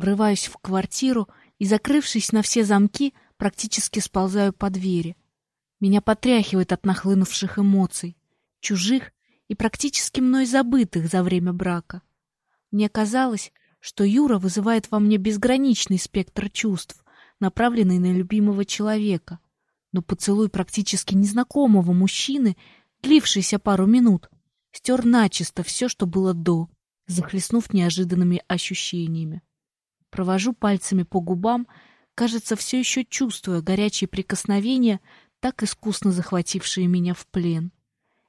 Врываюсь в квартиру и, закрывшись на все замки, практически сползаю по двери. Меня потряхивает от нахлынувших эмоций, чужих и практически мной забытых за время брака. Мне казалось, что Юра вызывает во мне безграничный спектр чувств, направленный на любимого человека. Но поцелуй практически незнакомого мужчины, длившийся пару минут, стер начисто все, что было до, захлестнув неожиданными ощущениями. Провожу пальцами по губам, кажется, все еще чувствуя горячие прикосновения, так искусно захватившие меня в плен.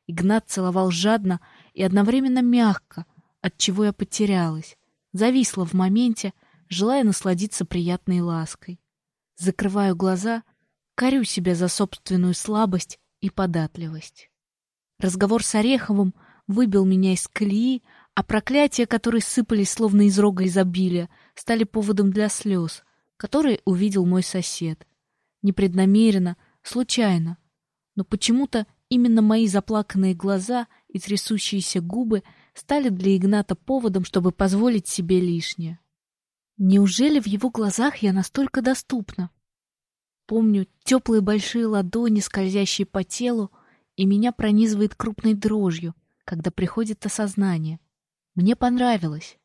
Игнат целовал жадно и одновременно мягко, от чего я потерялась, зависла в моменте, желая насладиться приятной лаской. Закрываю глаза, корю себя за собственную слабость и податливость. Разговор с Ореховым выбил меня из колеи, а проклятия, которые сыпались словно из рога изобилия, стали поводом для слез, которые увидел мой сосед. Непреднамеренно, случайно. Но почему-то именно мои заплаканные глаза и трясущиеся губы стали для Игната поводом, чтобы позволить себе лишнее. Неужели в его глазах я настолько доступна? Помню теплые большие ладони, скользящие по телу, и меня пронизывает крупной дрожью, когда приходит осознание. Мне понравилось.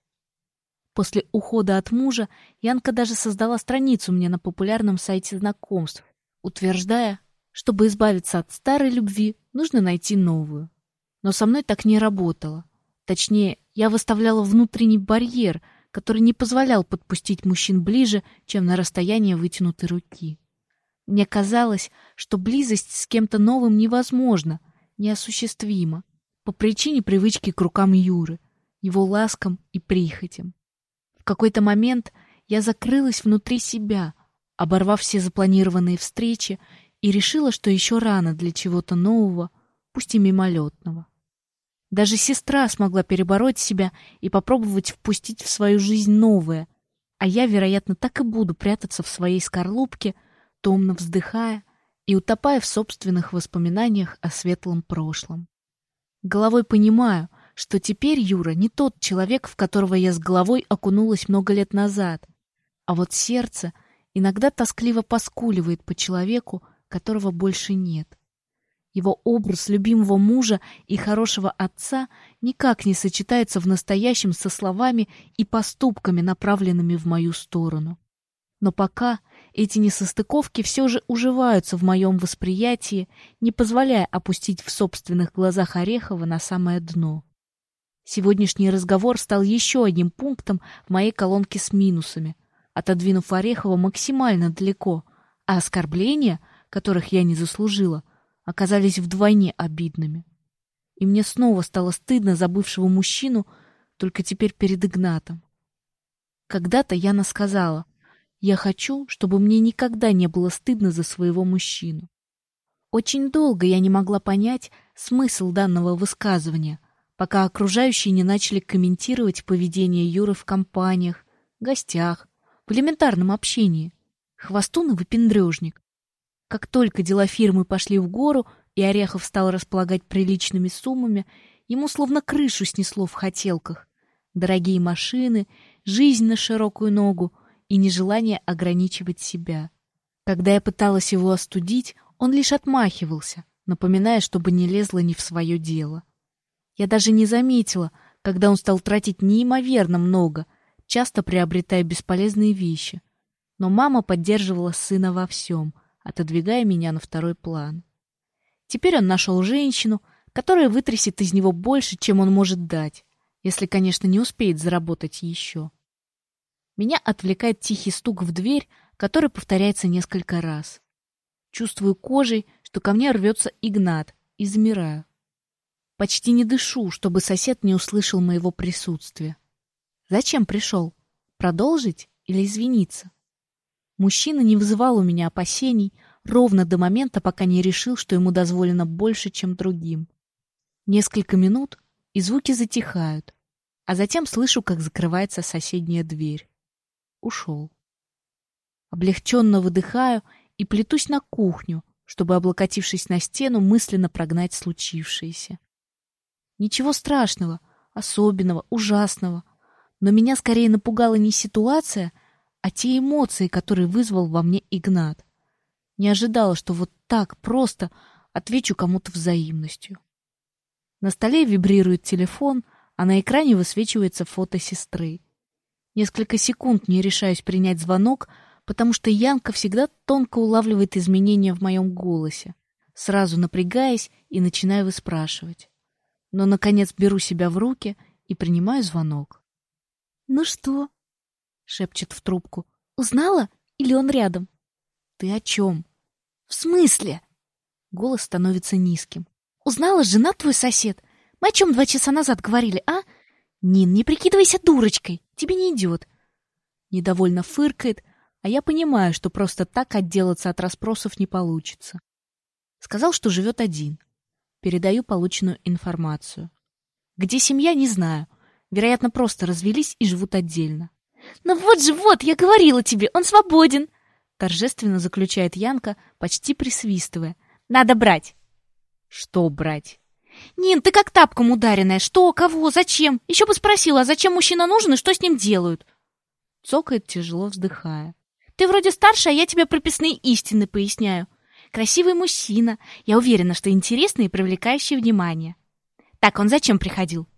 После ухода от мужа Янка даже создала страницу мне на популярном сайте знакомств, утверждая, чтобы избавиться от старой любви, нужно найти новую. Но со мной так не работало. Точнее, я выставляла внутренний барьер, который не позволял подпустить мужчин ближе, чем на расстояние вытянутой руки. Мне казалось, что близость с кем-то новым невозможна, неосуществима, по причине привычки к рукам Юры, его ласкам и прихотям какой-то момент я закрылась внутри себя, оборвав все запланированные встречи, и решила, что еще рано для чего-то нового, пусть и мимолетного. Даже сестра смогла перебороть себя и попробовать впустить в свою жизнь новое, а я, вероятно, так и буду прятаться в своей скорлупке, томно вздыхая и утопая в собственных воспоминаниях о светлом прошлом. Головой понимаю, что теперь Юра не тот человек, в которого я с головой окунулась много лет назад, а вот сердце иногда тоскливо поскуливает по человеку, которого больше нет. Его образ любимого мужа и хорошего отца никак не сочетается в настоящем со словами и поступками, направленными в мою сторону. Но пока эти несостыковки все же уживаются в моем восприятии, не позволяя опустить в собственных глазах Орехова на самое дно. Сегодняшний разговор стал еще одним пунктом в моей колонке с минусами, отодвинув Орехова максимально далеко, а оскорбления, которых я не заслужила, оказались вдвойне обидными. И мне снова стало стыдно за бывшего мужчину, только теперь перед Игнатом. Когда-то Яна сказала, «Я хочу, чтобы мне никогда не было стыдно за своего мужчину». Очень долго я не могла понять смысл данного высказывания — пока окружающие не начали комментировать поведение Юры в компаниях, гостях, в элементарном общении. Хвостун и выпендрежник. Как только дела фирмы пошли в гору, и Орехов стал располагать приличными суммами, ему словно крышу снесло в хотелках. Дорогие машины, жизнь на широкую ногу и нежелание ограничивать себя. Когда я пыталась его остудить, он лишь отмахивался, напоминая, чтобы не лезло не в свое дело. Я даже не заметила, когда он стал тратить неимоверно много, часто приобретая бесполезные вещи. Но мама поддерживала сына во всем, отодвигая меня на второй план. Теперь он нашел женщину, которая вытрясет из него больше, чем он может дать, если, конечно, не успеет заработать еще. Меня отвлекает тихий стук в дверь, который повторяется несколько раз. Чувствую кожей, что ко мне рвется Игнат, и замираю. Почти не дышу, чтобы сосед не услышал моего присутствия. Зачем пришел? Продолжить или извиниться? Мужчина не вызывал у меня опасений ровно до момента, пока не решил, что ему дозволено больше, чем другим. Несколько минут, и звуки затихают, а затем слышу, как закрывается соседняя дверь. Ушел. Облегченно выдыхаю и плетусь на кухню, чтобы, облокотившись на стену, мысленно прогнать случившееся. Ничего страшного, особенного, ужасного. Но меня скорее напугала не ситуация, а те эмоции, которые вызвал во мне Игнат. Не ожидала, что вот так просто отвечу кому-то взаимностью. На столе вибрирует телефон, а на экране высвечивается фото сестры. Несколько секунд не решаюсь принять звонок, потому что Янка всегда тонко улавливает изменения в моем голосе. Сразу напрягаясь и начинаю выспрашивать. Но, наконец, беру себя в руки и принимаю звонок. «Ну что?» — шепчет в трубку. «Узнала? Или он рядом?» «Ты о чем?» «В смысле?» Голос становится низким. «Узнала, жена твой сосед? Мы о чем два часа назад говорили, а? Нин, не прикидывайся дурочкой, тебе не идет». Недовольно фыркает, а я понимаю, что просто так отделаться от расспросов не получится. Сказал, что живет один. Передаю полученную информацию. Где семья, не знаю. Вероятно, просто развелись и живут отдельно. «Ну вот же, вот, я говорила тебе, он свободен!» Торжественно заключает Янка, почти присвистывая. «Надо брать!» «Что брать?» «Нин, ты как тапком ударенная. Что, кого, зачем? Еще бы спросила, а зачем мужчина нужен и что с ним делают?» Цокает, тяжело вздыхая. «Ты вроде старше, а я тебе прописные истины поясняю. Красивый мужчина. Я уверена, что интересный и привлекающий внимание. Так, он зачем приходил?»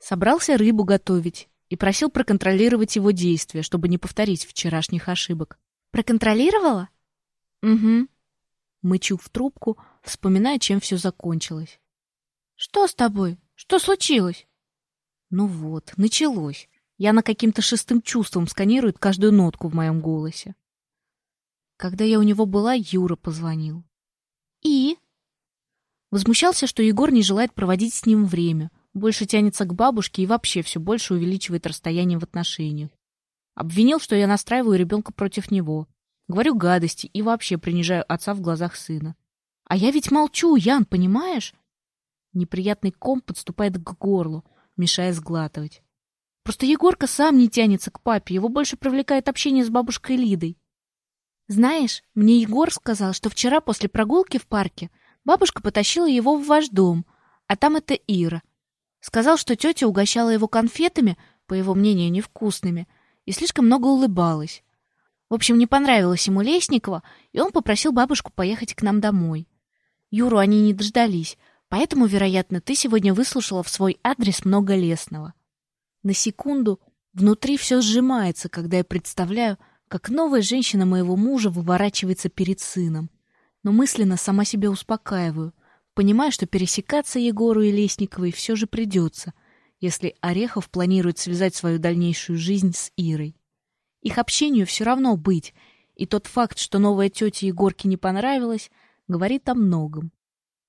Собрался рыбу готовить и просил проконтролировать его действия, чтобы не повторить вчерашних ошибок. «Проконтролировала?» «Угу». Мычу в трубку, вспоминая, чем все закончилось. «Что с тобой? Что случилось?» Ну вот, началось. Яна каким-то шестым чувством сканирует каждую нотку в моем голосе. Когда я у него была, Юра позвонил. «И?» Возмущался, что Егор не желает проводить с ним время, больше тянется к бабушке и вообще все больше увеличивает расстояние в отношениях. Обвинил, что я настраиваю ребенка против него, говорю гадости и вообще принижаю отца в глазах сына. А я ведь молчу, Ян, понимаешь? Неприятный ком подступает к горлу, мешая сглатывать. Просто Егорка сам не тянется к папе, его больше привлекает общение с бабушкой Лидой. Знаешь, мне Егор сказал, что вчера после прогулки в парке бабушка потащила его в ваш дом, а там это Ира. Сказал, что тетя угощала его конфетами, по его мнению, невкусными, и слишком много улыбалась. В общем, не понравилось ему Лесникова, и он попросил бабушку поехать к нам домой. Юру они не дождались, поэтому, вероятно, ты сегодня выслушала в свой адрес много лесного. На секунду внутри все сжимается, когда я представляю, как новая женщина моего мужа выворачивается перед сыном. Но мысленно сама себя успокаиваю, понимая, что пересекаться Егору и Лесниковой все же придется, если Орехов планирует связать свою дальнейшую жизнь с Ирой. Их общению все равно быть, и тот факт, что новая тетя Егорке не понравилась, говорит о многом.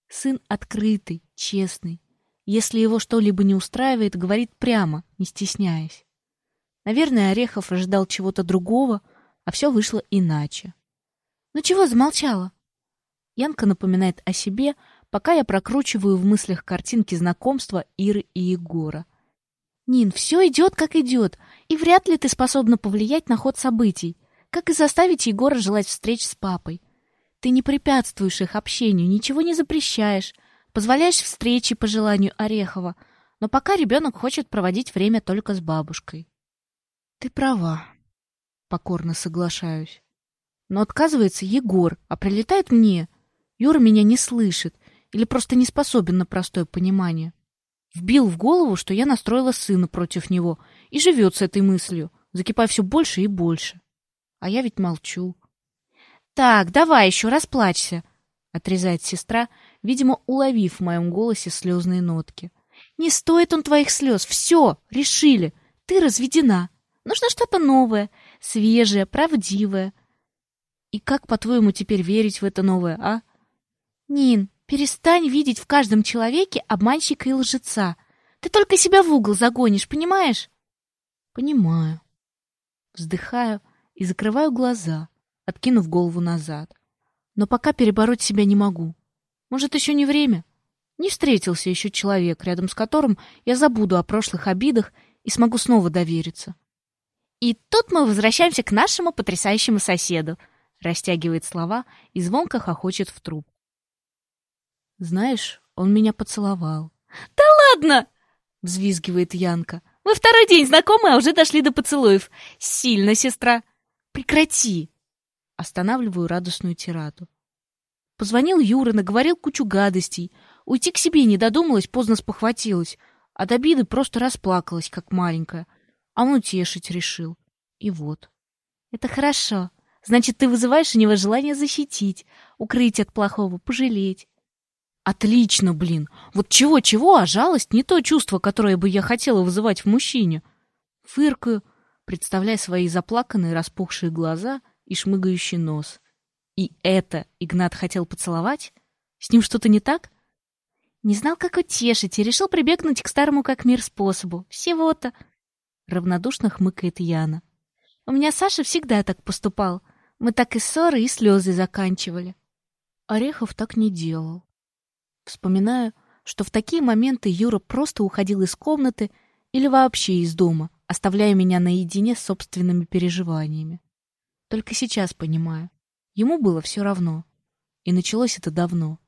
Сын открытый, честный. Если его что-либо не устраивает, говорит прямо, не стесняясь. Наверное, Орехов ожидал чего-то другого, а все вышло иначе. «Ну чего замолчала?» Янка напоминает о себе, пока я прокручиваю в мыслях картинки знакомства Иры и Егора. «Нин, все идет, как идет, и вряд ли ты способна повлиять на ход событий, как и заставить Егора желать встреч с папой. Ты не препятствуешь их общению, ничего не запрещаешь, позволяешь встречи по желанию Орехова, но пока ребенок хочет проводить время только с бабушкой». «Ты права», — покорно соглашаюсь. Но отказывается Егор, а прилетает мне. Юра меня не слышит, или просто не способен на простое понимание. Вбил в голову, что я настроила сына против него, и живет с этой мыслью, закипая все больше и больше. А я ведь молчу. «Так, давай еще расплачься», — отрезает сестра, видимо, уловив в моем голосе слезные нотки. «Не стоит он твоих слез. Все, решили. Ты разведена. Нужно что-то новое, свежее, правдивое». «И как, по-твоему, теперь верить в это новое, а?» «Нин, Перестань видеть в каждом человеке обманщика и лжеца. Ты только себя в угол загонишь, понимаешь? Понимаю. Вздыхаю и закрываю глаза, откинув голову назад. Но пока перебороть себя не могу. Может, еще не время? Не встретился еще человек, рядом с которым я забуду о прошлых обидах и смогу снова довериться. И тут мы возвращаемся к нашему потрясающему соседу, растягивает слова и звонко хохочет в трубку. Знаешь, он меня поцеловал. «Да ладно!» — взвизгивает Янка, Мы второй день знакомы, а уже дошли до поцелуев. Сильно, сестра. Прекрати. Останавливаю радостную тираду. Позвонил Юра, наговорил кучу гадостей. Уйти к себе не додумалась, поздно спохватилась. От обиды просто расплакалась, как маленькая. А он утешить решил. И вот. Это хорошо. Значит, ты вызываешь у него желание защитить, укрыть от плохого, пожалеть. Отлично, блин. Вот чего-чего, а жалость не то чувство, которое бы я хотела вызывать в мужчине. Фыркаю, представляя свои заплаканные распухшие глаза и шмыгающий нос. И это Игнат хотел поцеловать? С ним что-то не так? Не знал, как утешить, и решил прибегнуть к старому как мир способу. Всего-то. Равнодушно хмыкает Яна. У меня Саша всегда так поступал. Мы так и ссоры, и слезы заканчивали. Орехов так не делал. Вспоминаю, что в такие моменты Юра просто уходил из комнаты или вообще из дома, оставляя меня наедине с собственными переживаниями. Только сейчас понимаю, ему было все равно. И началось это давно.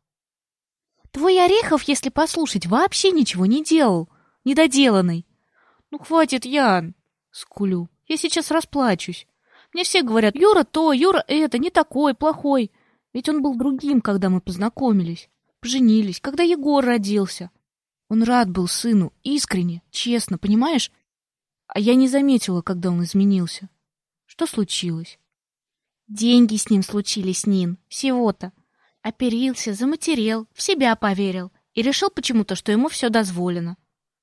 Твой Орехов, если послушать, вообще ничего не делал, недоделанный. Ну хватит, Ян, скулю. Я сейчас расплачусь. Мне все говорят: "Юра то, Юра это, не такой, плохой". Ведь он был другим, когда мы познакомились поженились, когда Егор родился. Он рад был сыну, искренне, честно, понимаешь? А я не заметила, когда он изменился. Что случилось? Деньги с ним случились, Нин, всего-то. Оперился, заматерел, в себя поверил и решил почему-то, что ему все дозволено.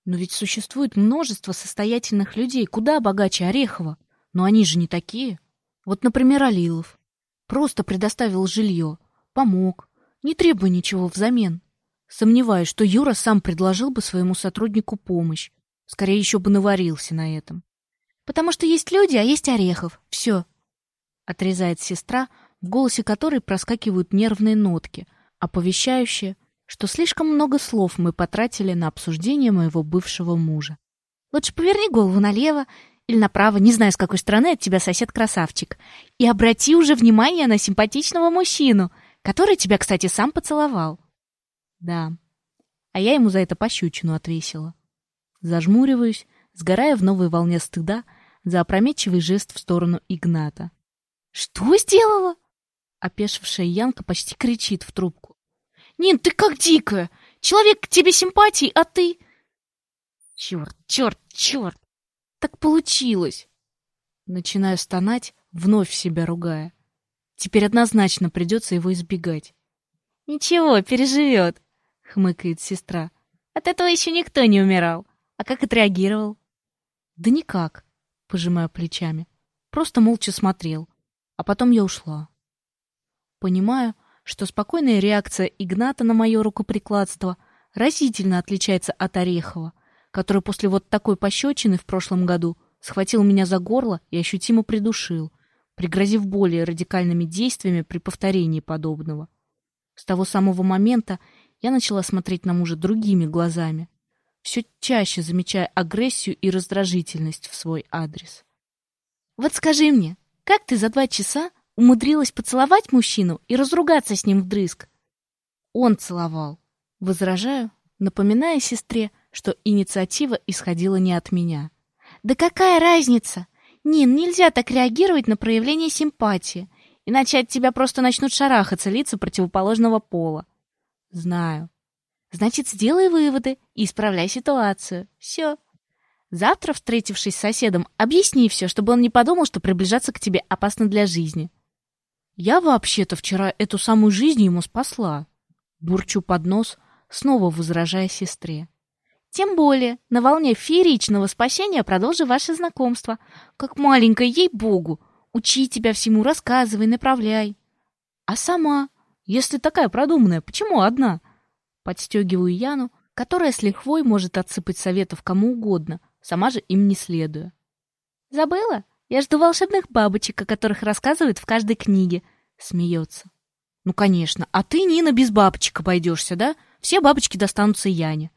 Но ведь существует множество состоятельных людей, куда богаче Орехова. Но они же не такие. Вот, например, Алилов. Просто предоставил жилье, помог, не требуя ничего взамен. Сомневаюсь, что Юра сам предложил бы своему сотруднику помощь. Скорее еще бы наварился на этом. Потому что есть люди, а есть Орехов. Все. Отрезает сестра, в голосе которой проскакивают нервные нотки, оповещающие, что слишком много слов мы потратили на обсуждение моего бывшего мужа. Лучше поверни голову налево или направо, не знаю, с какой стороны от тебя сосед красавчик, и обрати уже внимание на симпатичного мужчину, который тебя, кстати, сам поцеловал. Да. А я ему за это пощечину отвесила. Зажмуриваюсь, сгорая в новой волне стыда за опрометчивый жест в сторону Игната. Что сделала? Опешившая Янка почти кричит в трубку. Нин, ты как дикая! Человек к тебе симпатии, а ты... Черт, черт, черт! Так получилось! Начинаю стонать, вновь себя ругая. Теперь однозначно придется его избегать. «Ничего, переживет», — хмыкает сестра. «От этого еще никто не умирал. А как отреагировал?» «Да никак», — пожимаю плечами. Просто молча смотрел. А потом я ушла. Понимаю, что спокойная реакция Игната на мое рукоприкладство разительно отличается от Орехова, который после вот такой пощечины в прошлом году схватил меня за горло и ощутимо придушил, пригрозив более радикальными действиями при повторении подобного. С того самого момента я начала смотреть на мужа другими глазами, все чаще замечая агрессию и раздражительность в свой адрес. Вот скажи мне, как ты за два часа умудрилась поцеловать мужчину и разругаться с ним вдрызг? Он целовал. Возражаю, напоминая сестре, что инициатива исходила не от меня. Да какая разница? Нин, нельзя так реагировать на проявление симпатии, иначе от тебя просто начнут шарахаться лица противоположного пола. Знаю. Значит, сделай выводы и исправляй ситуацию. Все. Завтра, встретившись с соседом, объясни все, чтобы он не подумал, что приближаться к тебе опасно для жизни. Я вообще-то вчера эту самую жизнь ему спасла. Бурчу под нос, снова возражая сестре. Тем более, на волне фееричного спасения продолжи ваше знакомство. Как маленькая, ей-богу. Учи тебя всему, рассказывай, направляй. А сама, если такая продуманная, почему одна? Подстегиваю Яну, которая с лихвой может отсыпать советов кому угодно, сама же им не следуя. Забыла? Я жду волшебных бабочек, о которых рассказывают в каждой книге. Смеется. Ну, конечно. А ты, Нина, без бабочек обойдешься, да? Все бабочки достанутся Яне.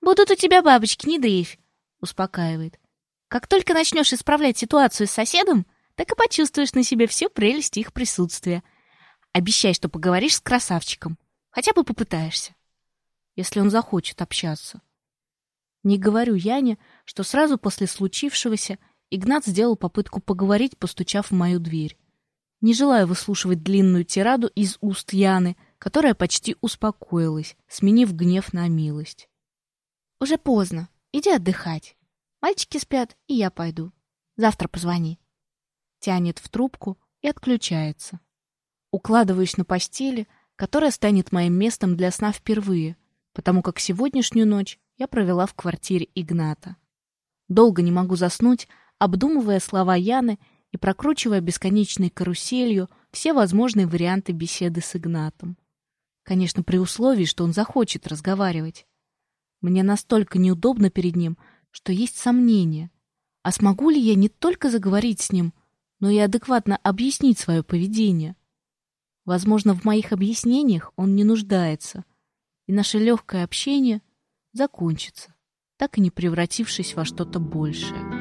Будут у тебя бабочки, не дрейфь, успокаивает. Как только начнешь исправлять ситуацию с соседом, так и почувствуешь на себе всю прелесть их присутствия. Обещай, что поговоришь с красавчиком. Хотя бы попытаешься. Если он захочет общаться. Не говорю Яне, что сразу после случившегося Игнат сделал попытку поговорить, постучав в мою дверь. Не желаю выслушивать длинную тираду из уст Яны, которая почти успокоилась, сменив гнев на милость. «Уже поздно. Иди отдыхать. Мальчики спят, и я пойду. Завтра позвони». Тянет в трубку и отключается. Укладываюсь на постели, которая станет моим местом для сна впервые, потому как сегодняшнюю ночь я провела в квартире Игната. Долго не могу заснуть, обдумывая слова Яны и прокручивая бесконечной каруселью все возможные варианты беседы с Игнатом. Конечно, при условии, что он захочет разговаривать. Мне настолько неудобно перед ним, что есть сомнения. А смогу ли я не только заговорить с ним, но и адекватно объяснить свое поведение? Возможно, в моих объяснениях он не нуждается, и наше легкое общение закончится, так и не превратившись во что-то большее.